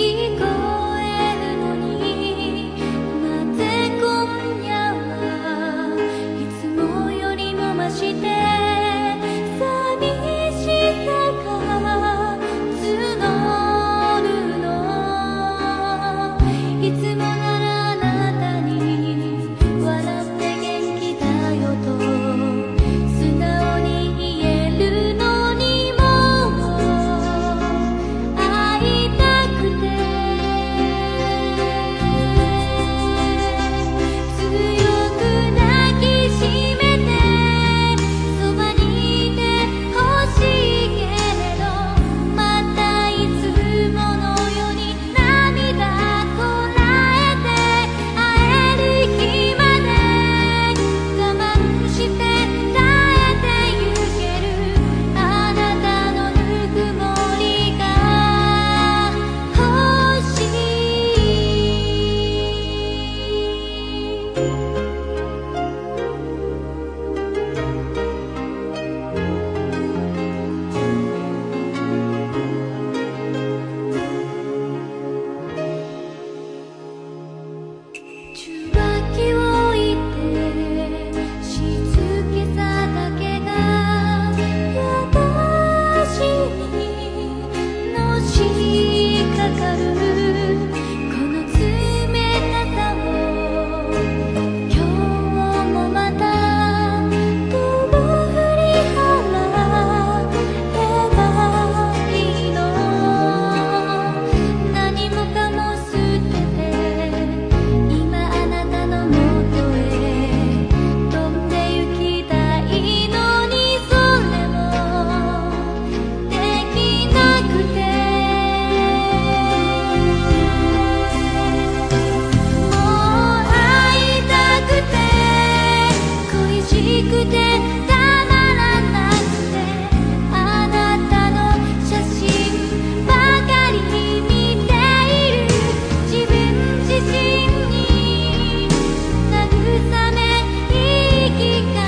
一个 shadow aquí.